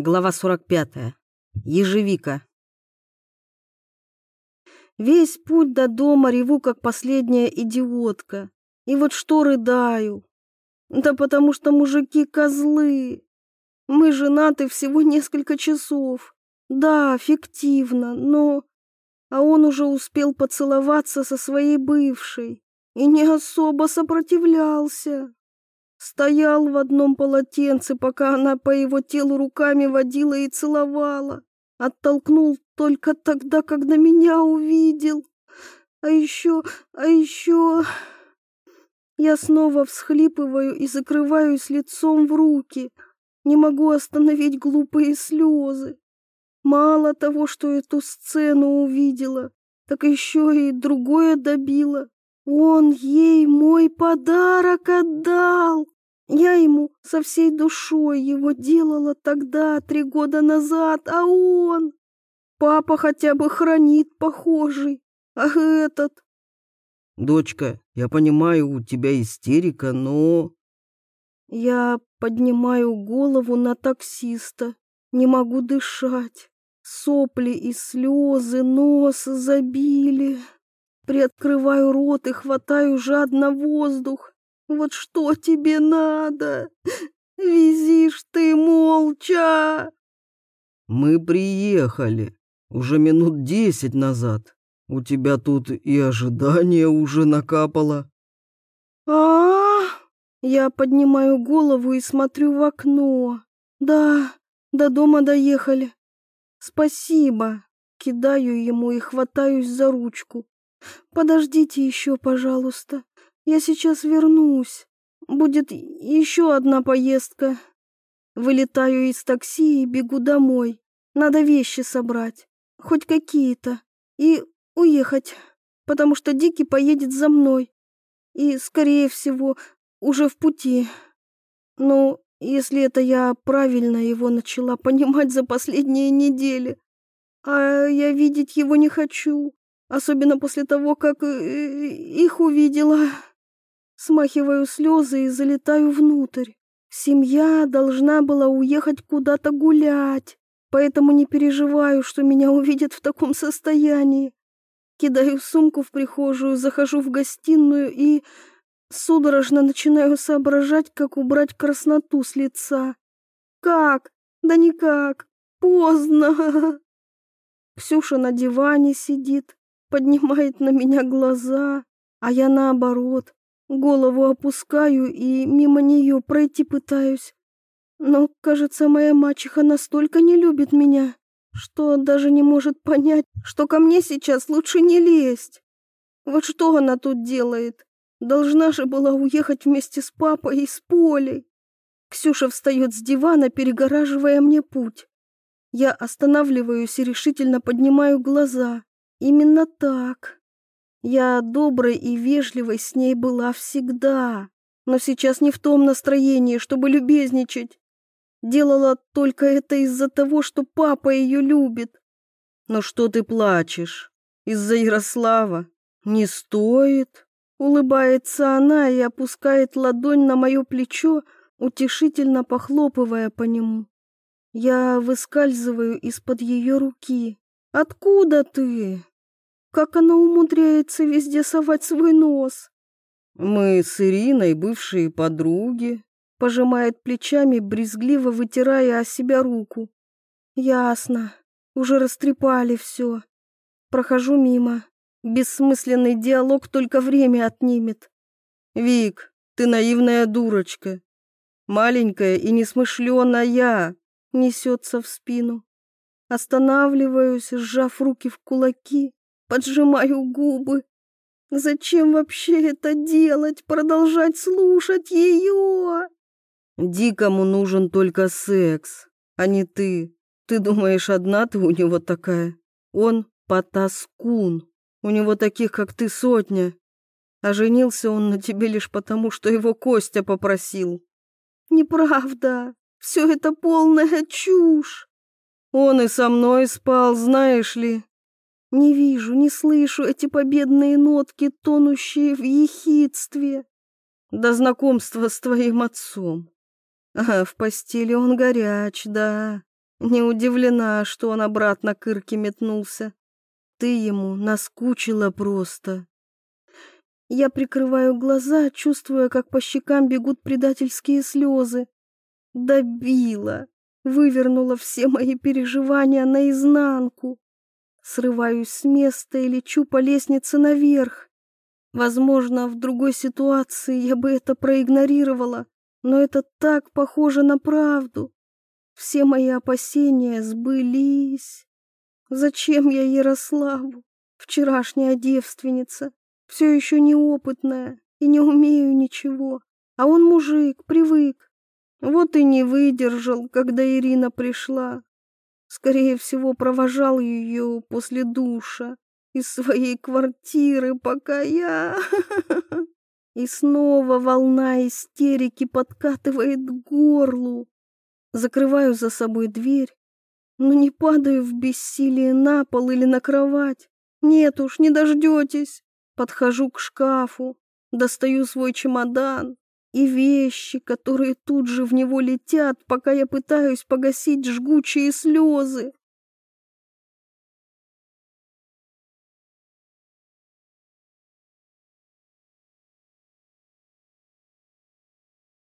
Глава 45. Ежевика. Весь путь до дома реву, как последняя идиотка. И вот что рыдаю. Да потому что мужики козлы. Мы женаты всего несколько часов. Да, фиктивно, но... А он уже успел поцеловаться со своей бывшей и не особо сопротивлялся. Стоял в одном полотенце, пока она по его телу руками водила и целовала. Оттолкнул только тогда, когда меня увидел. А еще, а еще... Я снова всхлипываю и закрываюсь лицом в руки. Не могу остановить глупые слезы. Мало того, что эту сцену увидела, так еще и другое добила. Он ей мой подарок отдал. Я ему со всей душой его делала тогда, три года назад, а он... Папа хотя бы хранит похожий, а этот... Дочка, я понимаю, у тебя истерика, но... Я поднимаю голову на таксиста, не могу дышать. Сопли и слезы нос забили. Приоткрываю рот и хватаю жадно воздух. Вот что тебе надо? Везишь ты молча. Мы приехали уже минут десять назад. У тебя тут и ожидание уже накапало. А, -а, а Я поднимаю голову и смотрю в окно. Да, до дома доехали. Спасибо. Кидаю ему и хватаюсь за ручку. Подождите еще, пожалуйста. Я сейчас вернусь. Будет еще одна поездка. Вылетаю из такси и бегу домой. Надо вещи собрать, хоть какие-то, и уехать, потому что Дики поедет за мной. И, скорее всего, уже в пути. Ну, если это я правильно его начала понимать за последние недели. А я видеть его не хочу особенно после того, как э, их увидела. Смахиваю слезы и залетаю внутрь. Семья должна была уехать куда-то гулять, поэтому не переживаю, что меня увидят в таком состоянии. Кидаю сумку в прихожую, захожу в гостиную и судорожно начинаю соображать, как убрать красноту с лица. Как? Да никак. Поздно. Ксюша на диване сидит, поднимает на меня глаза, а я наоборот, голову опускаю и мимо нее пройти пытаюсь. Но, кажется, моя мачеха настолько не любит меня, что даже не может понять, что ко мне сейчас лучше не лезть. Вот что она тут делает? Должна же была уехать вместе с папой и с Полей. Ксюша встает с дивана, перегораживая мне путь. Я останавливаюсь и решительно поднимаю глаза. Именно так. Я доброй и вежливой с ней была всегда, но сейчас не в том настроении, чтобы любезничать. Делала только это из-за того, что папа ее любит. Но что ты плачешь? Из-за Ярослава? Не стоит. Улыбается она и опускает ладонь на мое плечо, утешительно похлопывая по нему. Я выскальзываю из-под ее руки. «Откуда ты?» Как она умудряется везде совать свой нос? Мы с Ириной бывшие подруги. Пожимает плечами, брезгливо вытирая о себя руку. Ясно. Уже растрепали все. Прохожу мимо. Бессмысленный диалог только время отнимет. Вик, ты наивная дурочка. Маленькая и несмышленая. Несется в спину. Останавливаюсь, сжав руки в кулаки поджимаю губы. Зачем вообще это делать, продолжать слушать ее? Дикому нужен только секс, а не ты. Ты думаешь, одна ты у него такая? Он потаскун. У него таких, как ты, сотня. А женился он на тебе лишь потому, что его Костя попросил. Неправда. Все это полная чушь. Он и со мной спал, знаешь ли. Не вижу, не слышу эти победные нотки, тонущие в ехидстве. До знакомства с твоим отцом. Ага, в постели он горяч, да. Не удивлена, что он обратно к Ирке метнулся. Ты ему наскучила просто. Я прикрываю глаза, чувствуя, как по щекам бегут предательские слезы. Добила, вывернула все мои переживания наизнанку. Срываюсь с места и лечу по лестнице наверх. Возможно, в другой ситуации я бы это проигнорировала, но это так похоже на правду. Все мои опасения сбылись. Зачем я Ярославу, вчерашняя девственница, все еще неопытная и не умею ничего, а он мужик, привык. Вот и не выдержал, когда Ирина пришла. Скорее всего, провожал ее после душа из своей квартиры, пока я... И снова волна истерики подкатывает к горлу. Закрываю за собой дверь, но не падаю в бессилие на пол или на кровать. Нет уж, не дождетесь. Подхожу к шкафу, достаю свой чемодан и вещи, которые тут же в него летят, пока я пытаюсь погасить жгучие слезы.